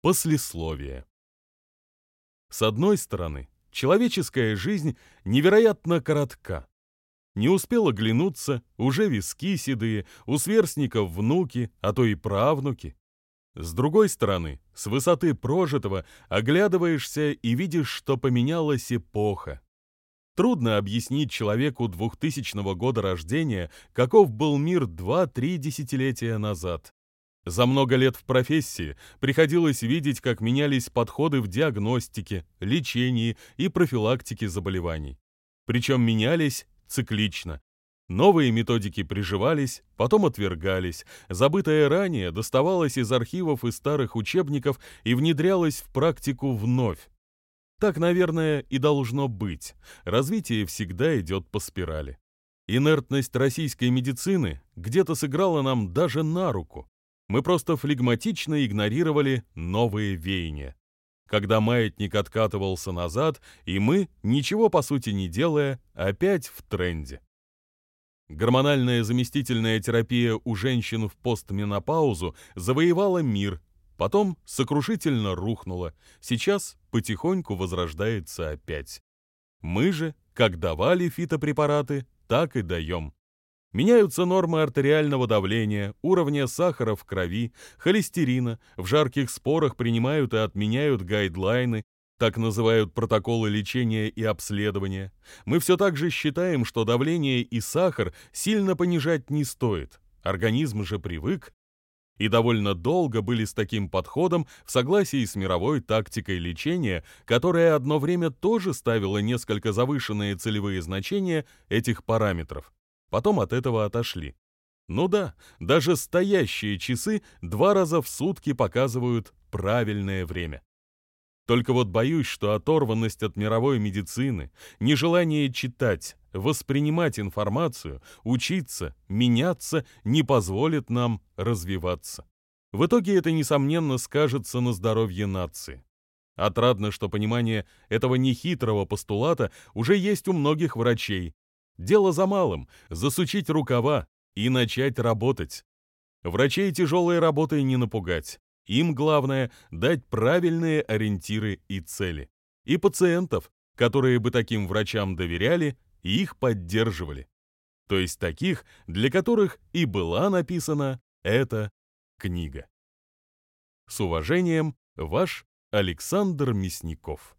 Послесловие. С одной стороны, человеческая жизнь невероятно коротка. Не успел оглянуться, уже виски седые, у сверстников внуки, а то и правнуки. С другой стороны, с высоты прожитого оглядываешься и видишь, что поменялась эпоха. Трудно объяснить человеку 2000 года рождения, каков был мир 2-3 десятилетия назад. За много лет в профессии приходилось видеть, как менялись подходы в диагностике, лечении и профилактике заболеваний. Причем менялись циклично. Новые методики приживались, потом отвергались, забытое ранее доставалось из архивов и старых учебников и внедрялось в практику вновь. Так, наверное, и должно быть. Развитие всегда идет по спирали. Инертность российской медицины где-то сыграла нам даже на руку. Мы просто флегматично игнорировали новые веяния. Когда маятник откатывался назад, и мы, ничего по сути не делая, опять в тренде. Гормональная заместительная терапия у женщин в постменопаузу завоевала мир, потом сокрушительно рухнула, сейчас потихоньку возрождается опять. Мы же, как давали фитопрепараты, так и даем. Меняются нормы артериального давления, уровня сахара в крови, холестерина, в жарких спорах принимают и отменяют гайдлайны, так называют протоколы лечения и обследования. Мы все так же считаем, что давление и сахар сильно понижать не стоит. Организм же привык. И довольно долго были с таким подходом в согласии с мировой тактикой лечения, которая одно время тоже ставила несколько завышенные целевые значения этих параметров. Потом от этого отошли. Ну да, даже стоящие часы два раза в сутки показывают правильное время. Только вот боюсь, что оторванность от мировой медицины, нежелание читать, воспринимать информацию, учиться, меняться не позволит нам развиваться. В итоге это, несомненно, скажется на здоровье нации. Отрадно, что понимание этого нехитрого постулата уже есть у многих врачей, Дело за малым – засучить рукава и начать работать. Врачей тяжелой работой не напугать. Им главное – дать правильные ориентиры и цели. И пациентов, которые бы таким врачам доверяли и их поддерживали. То есть таких, для которых и была написана эта книга. С уважением, ваш Александр Мясников.